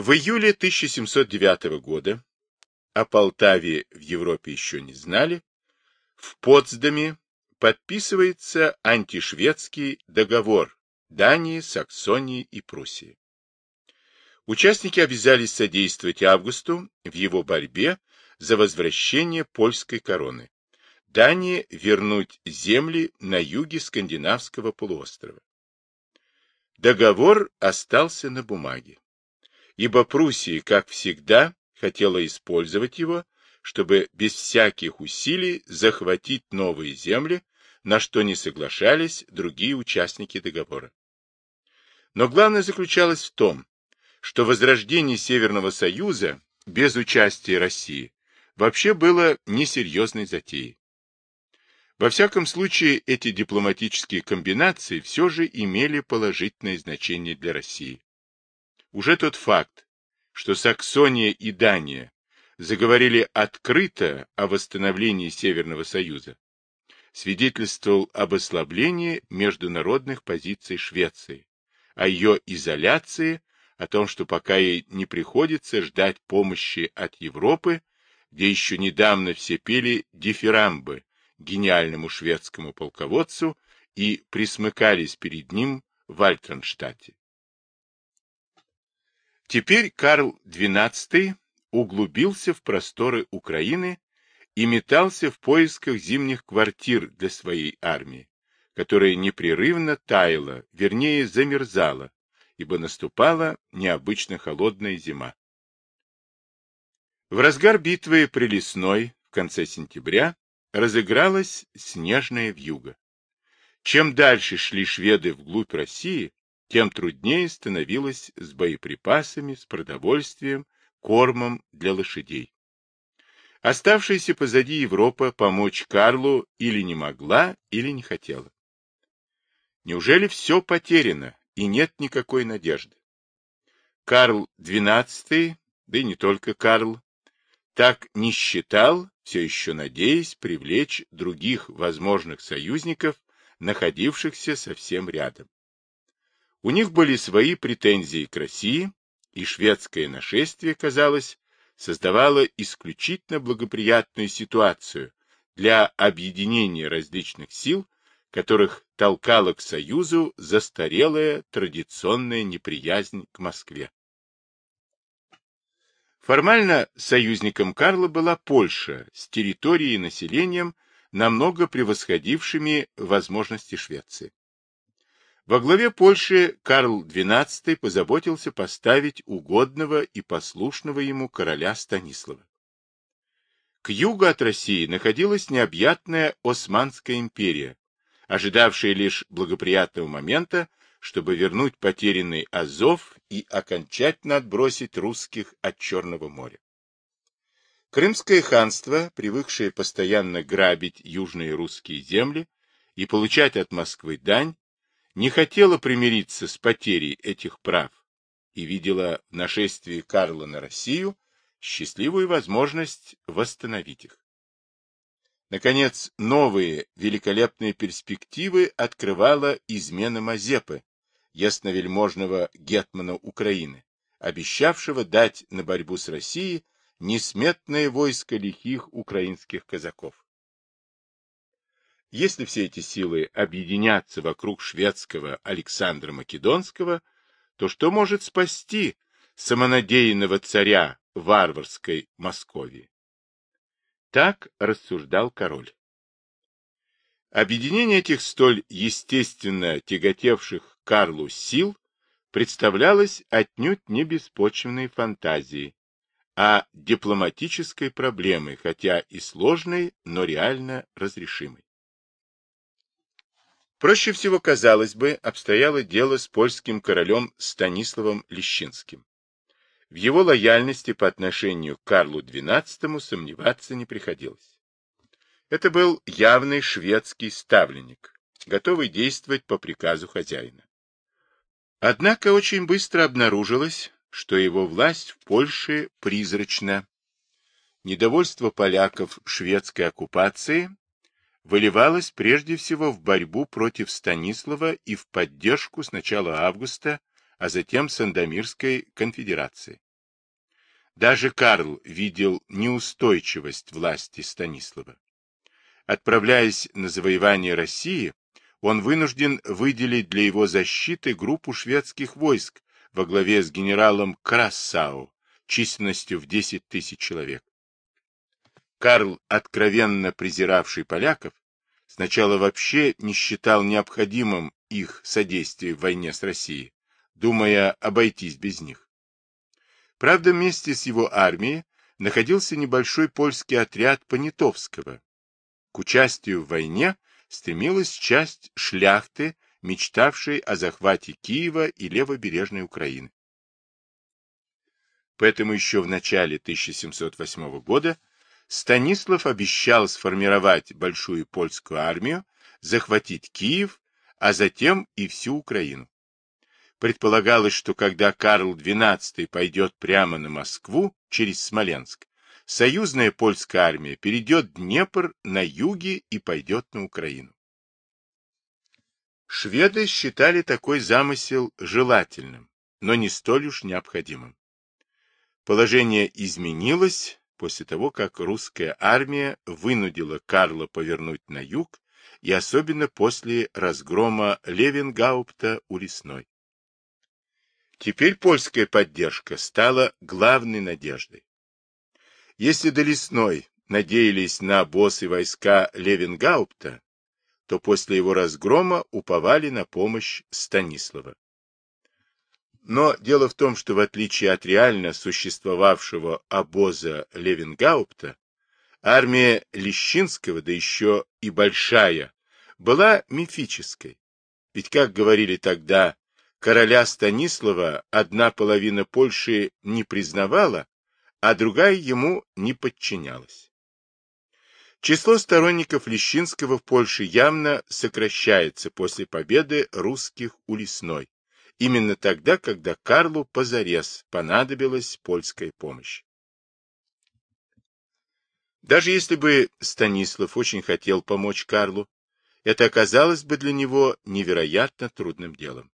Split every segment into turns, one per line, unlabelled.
В июле 1709 года, о Полтаве в Европе еще не знали, в Потсдаме подписывается антишведский договор Дании, Саксонии и Пруссии. Участники обязались содействовать Августу в его борьбе за возвращение польской короны. Дании вернуть земли на юге скандинавского полуострова. Договор остался на бумаге, ибо Пруссия, как всегда, хотела использовать его, чтобы без всяких усилий захватить новые земли, на что не соглашались другие участники договора. Но главное заключалось в том, что возрождение Северного Союза без участия России вообще было несерьезной затеей. Во всяком случае, эти дипломатические комбинации все же имели положительное значение для России. Уже тот факт, что Саксония и Дания заговорили открыто о восстановлении Северного Союза, свидетельствовал об ослаблении международных позиций Швеции, о ее изоляции, о том, что пока ей не приходится ждать помощи от Европы, где еще недавно все пели дифирамбы гениальному шведскому полководцу и присмыкались перед ним в Альтенштадте. Теперь Карл XII углубился в просторы Украины и метался в поисках зимних квартир для своей армии, которая непрерывно таяла, вернее замерзала, ибо наступала необычно холодная зима. В разгар битвы при Лесной в конце сентября разыгралась снежная вьюга. Чем дальше шли шведы вглубь России, тем труднее становилось с боеприпасами, с продовольствием, кормом для лошадей. Оставшаяся позади Европа помочь Карлу или не могла, или не хотела. Неужели все потеряно и нет никакой надежды? Карл XII, да и не только Карл, так не считал, все еще надеясь привлечь других возможных союзников, находившихся совсем рядом. У них были свои претензии к России, и шведское нашествие, казалось, создавало исключительно благоприятную ситуацию для объединения различных сил, которых толкала к Союзу застарелая традиционная неприязнь к Москве. Формально союзником Карла была Польша с территорией и населением, намного превосходившими возможности Швеции. Во главе Польши Карл XII позаботился поставить угодного и послушного ему короля Станислава. К югу от России находилась необъятная Османская империя, ожидавшая лишь благоприятного момента, чтобы вернуть потерянный Азов и окончательно отбросить русских от Черного моря. Крымское ханство, привыкшее постоянно грабить южные русские земли и получать от Москвы дань, не хотела примириться с потерей этих прав и видела в нашествии Карла на Россию счастливую возможность восстановить их. Наконец, новые великолепные перспективы открывала измена Мазепы, ясновельможного гетмана Украины, обещавшего дать на борьбу с Россией несметное войско лихих украинских казаков. Если все эти силы объединятся вокруг шведского Александра Македонского, то что может спасти самонадеянного царя варварской Московии? Так рассуждал король. Объединение этих столь естественно тяготевших Карлу сил представлялось отнюдь не беспочвенной фантазией, а дипломатической проблемой, хотя и сложной, но реально разрешимой. Проще всего, казалось бы, обстояло дело с польским королем Станиславом Лещинским. В его лояльности по отношению к Карлу XII сомневаться не приходилось. Это был явный шведский ставленник, готовый действовать по приказу хозяина. Однако очень быстро обнаружилось, что его власть в Польше призрачна. Недовольство поляков шведской оккупации выливалось прежде всего в борьбу против Станислава и в поддержку с начала августа, а затем Сандомирской конфедерации. Даже Карл видел неустойчивость власти Станислава. Отправляясь на завоевание России, он вынужден выделить для его защиты группу шведских войск во главе с генералом Крассау численностью в 10 тысяч человек. Карл, откровенно презиравший поляков, сначала вообще не считал необходимым их содействие в войне с Россией, думая обойтись без них. Правда, вместе с его армией находился небольшой польский отряд Понятовского. К участию в войне стремилась часть шляхты, мечтавшей о захвате Киева и левобережной Украины. Поэтому еще в начале 1708 года Станислав обещал сформировать большую польскую армию, захватить Киев, а затем и всю Украину. Предполагалось, что когда Карл XII пойдет прямо на Москву через Смоленск, союзная польская армия перейдет Днепр на юге и пойдет на Украину. Шведы считали такой замысел желательным, но не столь уж необходимым. Положение изменилось, после того, как русская армия вынудила Карла повернуть на юг, и особенно после разгрома Левенгаупта у Лесной. Теперь польская поддержка стала главной надеждой. Если до Лесной надеялись на боссы войска Левенгаупта, то после его разгрома уповали на помощь Станислава. Но дело в том, что в отличие от реально существовавшего обоза Левенгаупта, армия Лещинского, да еще и большая, была мифической. Ведь, как говорили тогда, короля Станислава одна половина Польши не признавала, а другая ему не подчинялась. Число сторонников Лещинского в Польше явно сокращается после победы русских у Лесной именно тогда, когда Карлу позарез понадобилась польская помощь. Даже если бы Станислав очень хотел помочь Карлу, это оказалось бы для него невероятно трудным делом.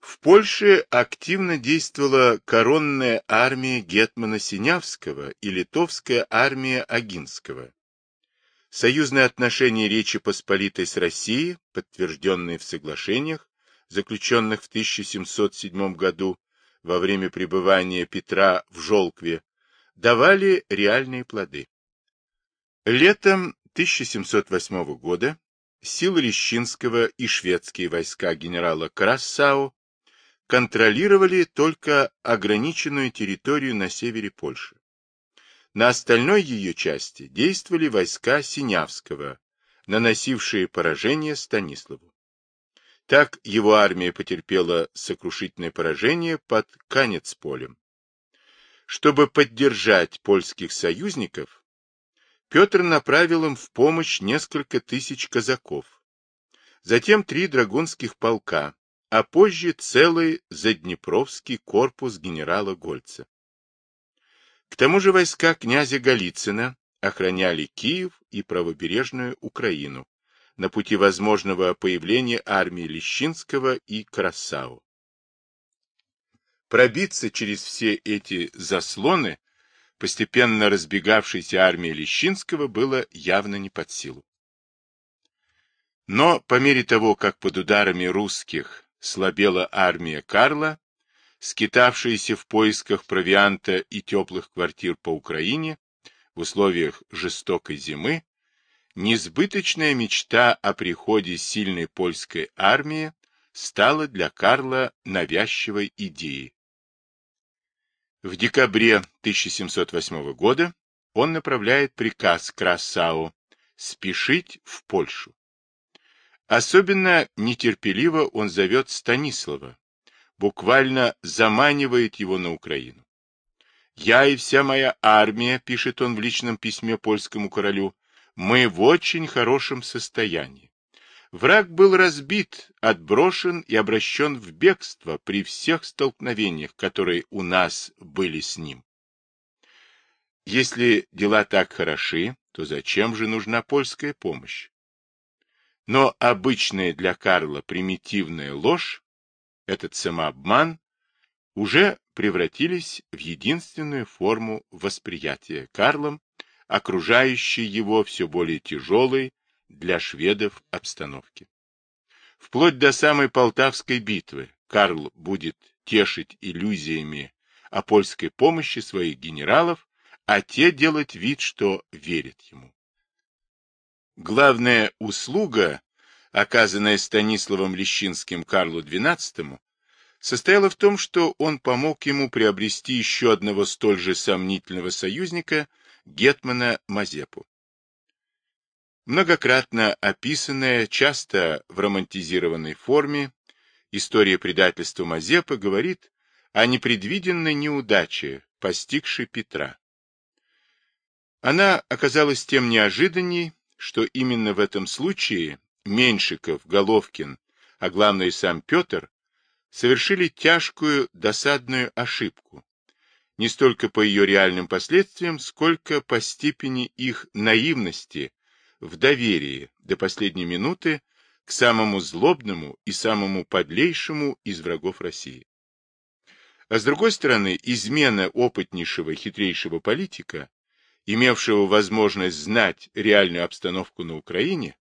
В Польше активно действовала коронная армия Гетмана Синявского и литовская армия Агинского. Союзные отношения Речи Посполитой с Россией, подтвержденные в соглашениях, заключенных в 1707 году во время пребывания Петра в Жолкве, давали реальные плоды. Летом 1708 года силы Лещинского и шведские войска генерала Крассау контролировали только ограниченную территорию на севере Польши. На остальной ее части действовали войска Синявского, наносившие поражение Станиславу. Так его армия потерпела сокрушительное поражение под Канецполем. Чтобы поддержать польских союзников, Петр направил им в помощь несколько тысяч казаков, затем три драгунских полка, а позже целый заднепровский корпус генерала Гольца. К тому же войска князя Голицына охраняли Киев и правобережную Украину, на пути возможного появления армии Лещинского и Красау. Пробиться через все эти заслоны постепенно разбегавшейся армии Лещинского было явно не под силу. Но по мере того, как под ударами русских слабела армия Карла, скитавшаяся в поисках провианта и теплых квартир по Украине в условиях жестокой зимы, Несбыточная мечта о приходе сильной польской армии стала для Карла навязчивой идеей. В декабре 1708 года он направляет приказ Красау спешить в Польшу. Особенно нетерпеливо он зовет Станислава, буквально заманивает его на Украину. «Я и вся моя армия», — пишет он в личном письме польскому королю, мы в очень хорошем состоянии. Враг был разбит, отброшен и обращен в бегство при всех столкновениях, которые у нас были с ним. Если дела так хороши, то зачем же нужна польская помощь? Но обычная для Карла примитивная ложь, этот самообман, уже превратились в единственную форму восприятия Карлом, окружающей его все более тяжелой для шведов обстановки. Вплоть до самой Полтавской битвы Карл будет тешить иллюзиями о польской помощи своих генералов, а те делать вид, что верят ему. Главная услуга, оказанная Станиславом Лещинским Карлу XII, состояла в том, что он помог ему приобрести еще одного столь же сомнительного союзника, Гетмана Мазепу. Многократно описанная, часто в романтизированной форме, история предательства Мазепы говорит о непредвиденной неудаче, постигшей Петра. Она оказалась тем неожиданней, что именно в этом случае Меньшиков, Головкин, а главное сам Петр, совершили тяжкую досадную ошибку, не столько по ее реальным последствиям, сколько по степени их наивности в доверии до последней минуты к самому злобному и самому подлейшему из врагов России. А с другой стороны, измена опытнейшего хитрейшего политика имевшего возможность знать реальную обстановку на Украине,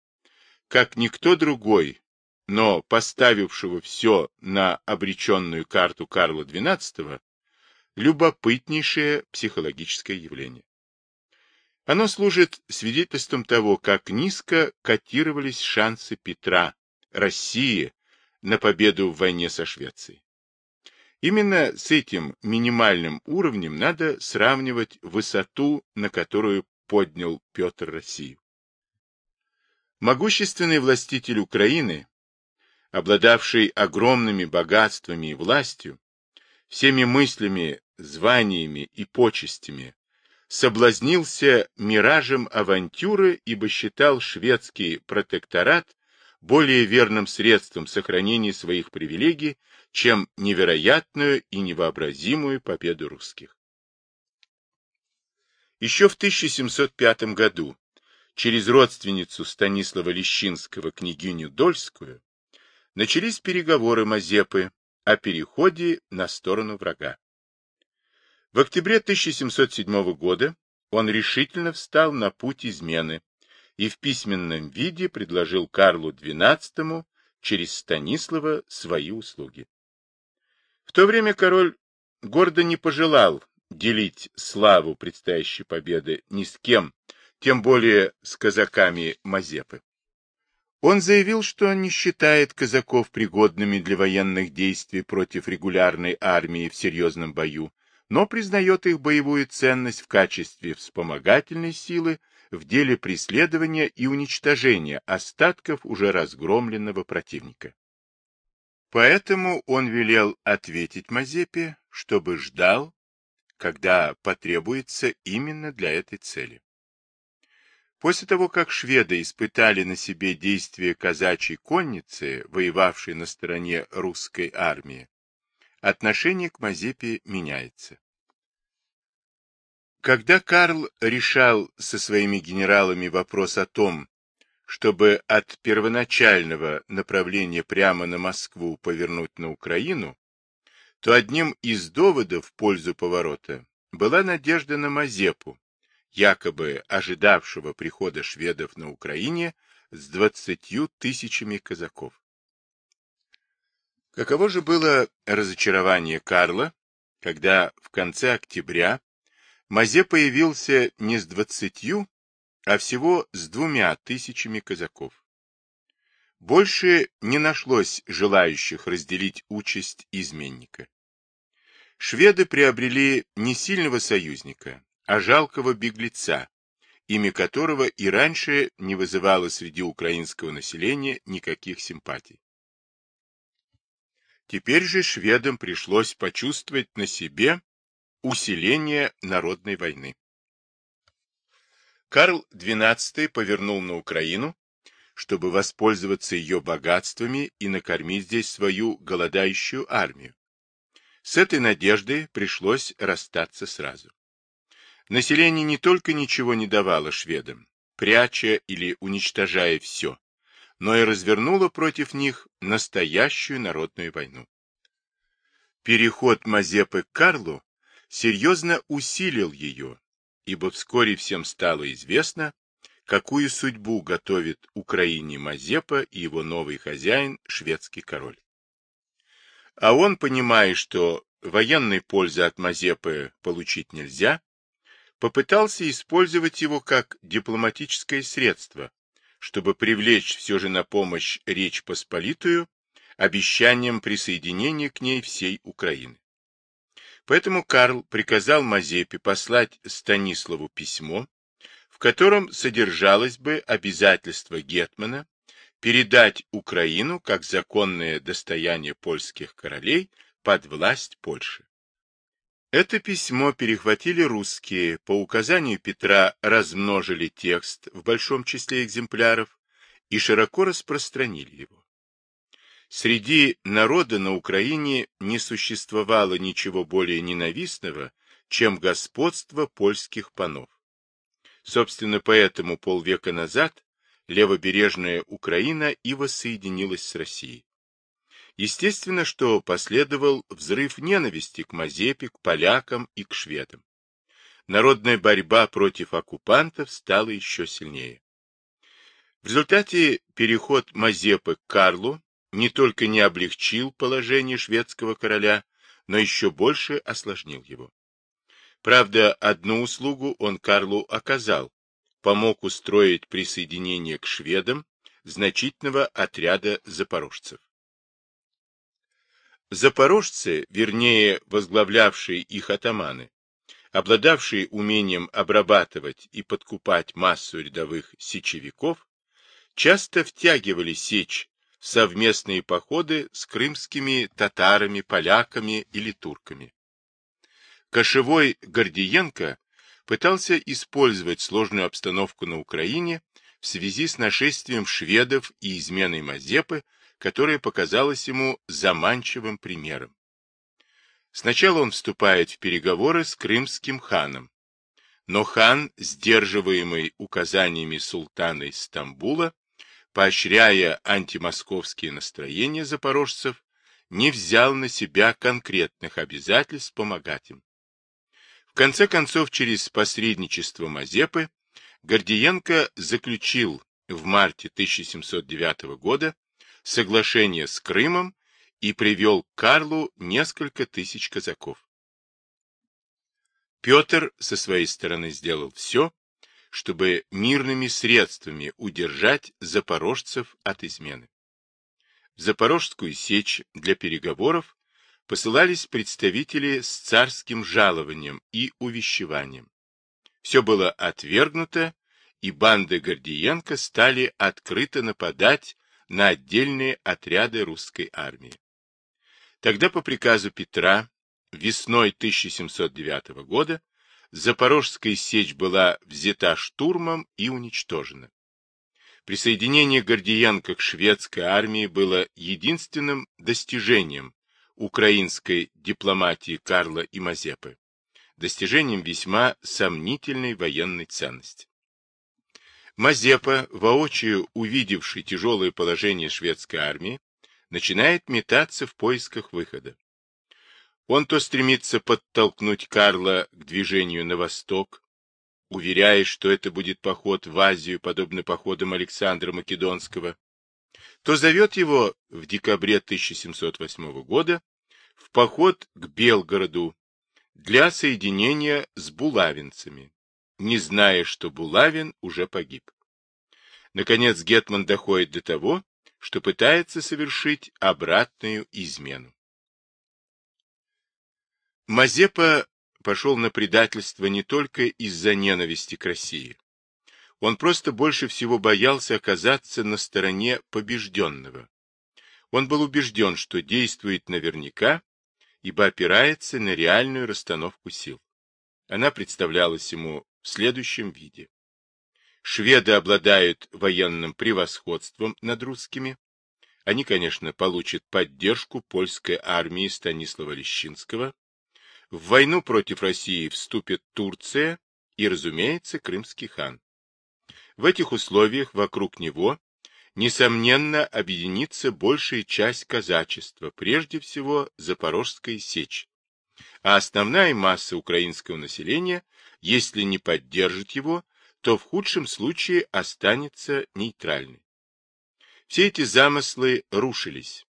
как никто другой, но поставившего все на обреченную карту Карла XII, любопытнейшее психологическое явление. Оно служит свидетельством того, как низко котировались шансы Петра, России, на победу в войне со Швецией. Именно с этим минимальным уровнем надо сравнивать высоту, на которую поднял Петр Россию. Могущественный властитель Украины, обладавший огромными богатствами и властью, всеми мыслями, званиями и почестями, соблазнился миражем авантюры, ибо считал шведский протекторат более верным средством сохранения своих привилегий, чем невероятную и невообразимую победу русских. Еще в 1705 году через родственницу Станислава Лещинского, княгиню Дольскую, начались переговоры Мазепы о переходе на сторону врага. В октябре 1707 года он решительно встал на путь измены и в письменном виде предложил Карлу XII через Станислава свои услуги. В то время король гордо не пожелал делить славу предстоящей победы ни с кем, тем более с казаками Мазепы. Он заявил, что не считает казаков пригодными для военных действий против регулярной армии в серьезном бою, но признает их боевую ценность в качестве вспомогательной силы в деле преследования и уничтожения остатков уже разгромленного противника. Поэтому он велел ответить Мазепе, чтобы ждал, когда потребуется именно для этой цели. После того, как шведы испытали на себе действия казачьей конницы, воевавшей на стороне русской армии, отношение к Мазепе меняется. Когда Карл решал со своими генералами вопрос о том, чтобы от первоначального направления прямо на Москву повернуть на Украину, то одним из доводов в пользу поворота была надежда на Мазепу, якобы ожидавшего прихода шведов на Украине с двадцатью тысячами казаков. Каково же было разочарование Карла, когда в конце октября Мазе появился не с двадцатью, а всего с двумя тысячами казаков. Больше не нашлось желающих разделить участь изменника. Шведы приобрели не сильного союзника, а жалкого беглеца, имя которого и раньше не вызывало среди украинского населения никаких симпатий. Теперь же шведам пришлось почувствовать на себе Усиление народной войны. Карл XII повернул на Украину, чтобы воспользоваться ее богатствами и накормить здесь свою голодающую армию. С этой надеждой пришлось расстаться сразу. Население не только ничего не давало шведам, пряча или уничтожая все, но и развернуло против них настоящую народную войну. Переход Мазепы к Карлу серьезно усилил ее, ибо вскоре всем стало известно, какую судьбу готовит Украине Мазепа и его новый хозяин, шведский король. А он, понимая, что военной пользы от Мазепы получить нельзя, попытался использовать его как дипломатическое средство, чтобы привлечь все же на помощь Речь Посполитую обещанием присоединения к ней всей Украины. Поэтому Карл приказал Мазепе послать Станиславу письмо, в котором содержалось бы обязательство Гетмана передать Украину как законное достояние польских королей под власть Польши. Это письмо перехватили русские, по указанию Петра размножили текст в большом числе экземпляров и широко распространили его. Среди народа на Украине не существовало ничего более ненавистного, чем господство польских панов. Собственно, поэтому полвека назад левобережная Украина и воссоединилась с Россией. Естественно, что последовал взрыв ненависти к Мазепе, к полякам и к шведам. Народная борьба против оккупантов стала еще сильнее. В результате переход Мазепы к Карлу не только не облегчил положение шведского короля, но еще больше осложнил его. Правда, одну услугу он Карлу оказал, помог устроить присоединение к шведам значительного отряда запорожцев. Запорожцы, вернее, возглавлявшие их атаманы, обладавшие умением обрабатывать и подкупать массу рядовых сечевиков, часто втягивали сечь в совместные походы с крымскими татарами, поляками или турками. Кошевой Гордиенко пытался использовать сложную обстановку на Украине в связи с нашествием шведов и изменой Мазепы, которая показалась ему заманчивым примером. Сначала он вступает в переговоры с крымским ханом, но хан, сдерживаемый указаниями султана Стамбула, поощряя антимосковские настроения запорожцев, не взял на себя конкретных обязательств помогать им конце концов, через посредничество Мазепы, Гордиенко заключил в марте 1709 года соглашение с Крымом и привел к Карлу несколько тысяч казаков. Петр со своей стороны сделал все, чтобы мирными средствами удержать запорожцев от измены. В Запорожскую сечь для переговоров посылались представители с царским жалованием и увещеванием. Все было отвергнуто, и банды Гордиенко стали открыто нападать на отдельные отряды русской армии. Тогда по приказу Петра весной 1709 года Запорожская сечь была взята штурмом и уничтожена. Присоединение Гордиенко к шведской армии было единственным достижением украинской дипломатии Карла и Мазепы, достижением весьма сомнительной военной ценности. Мазепа, воочию увидевший тяжелое положение шведской армии, начинает метаться в поисках выхода. Он то стремится подтолкнуть Карла к движению на восток, уверяя, что это будет поход в Азию, подобно походам Александра Македонского, то зовет его в декабре 1708 года в поход к Белгороду для соединения с булавинцами, не зная, что Булавин уже погиб. Наконец Гетман доходит до того, что пытается совершить обратную измену. Мазепа пошел на предательство не только из-за ненависти к России. Он просто больше всего боялся оказаться на стороне побежденного. Он был убежден, что действует наверняка, ибо опирается на реальную расстановку сил. Она представлялась ему в следующем виде. Шведы обладают военным превосходством над русскими. Они, конечно, получат поддержку польской армии Станислава Лещинского. В войну против России вступит Турция и, разумеется, Крымский хан. В этих условиях вокруг него несомненно, объединится большая часть казачества, прежде всего Запорожская сечь. А основная масса украинского населения, если не поддержит его, то в худшем случае останется нейтральной. Все эти замыслы рушились.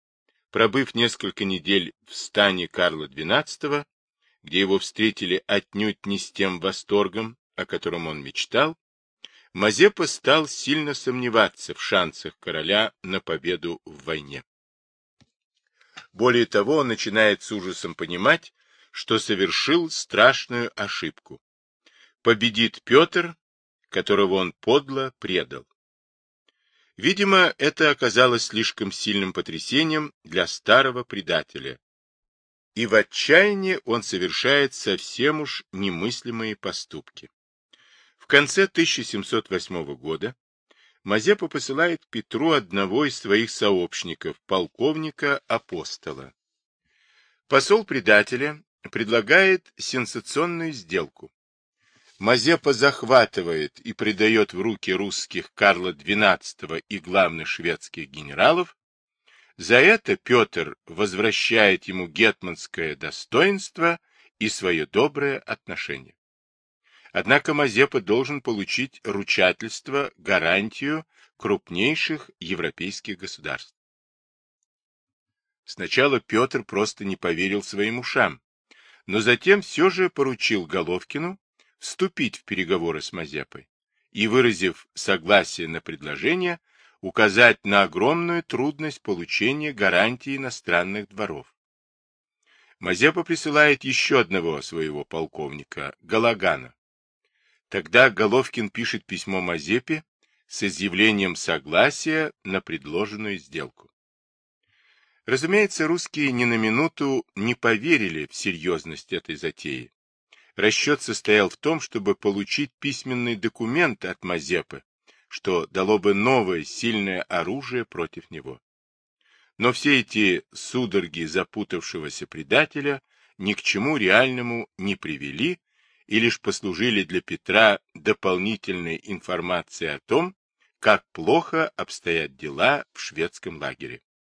Пробыв несколько недель в стане Карла XII, где его встретили отнюдь не с тем восторгом, о котором он мечтал, Мазепа стал сильно сомневаться в шансах короля на победу в войне. Более того, он начинает с ужасом понимать, что совершил страшную ошибку. Победит Петр, которого он подло предал. Видимо, это оказалось слишком сильным потрясением для старого предателя, и в отчаянии он совершает совсем уж немыслимые поступки. В конце 1708 года Мазепа посылает Петру одного из своих сообщников, полковника Апостола. Посол предателя предлагает сенсационную сделку. Мазепа захватывает и предает в руки русских Карла XII и главных шведских генералов. За это Петр возвращает ему гетманское достоинство и свое доброе отношение. Однако Мазепа должен получить ручательство, гарантию крупнейших европейских государств. Сначала Петр просто не поверил своим ушам, но затем все же поручил Головкину вступить в переговоры с Мазепой и, выразив согласие на предложение, указать на огромную трудность получения гарантии иностранных дворов. Мазепа присылает еще одного своего полковника, Галагана. Тогда Головкин пишет письмо Мазепе с изъявлением согласия на предложенную сделку. Разумеется, русские ни на минуту не поверили в серьезность этой затеи. Расчет состоял в том, чтобы получить письменный документ от Мазепы, что дало бы новое сильное оружие против него. Но все эти судороги запутавшегося предателя ни к чему реальному не привели, и лишь послужили для Петра дополнительной информацией о том, как плохо обстоят дела в шведском лагере.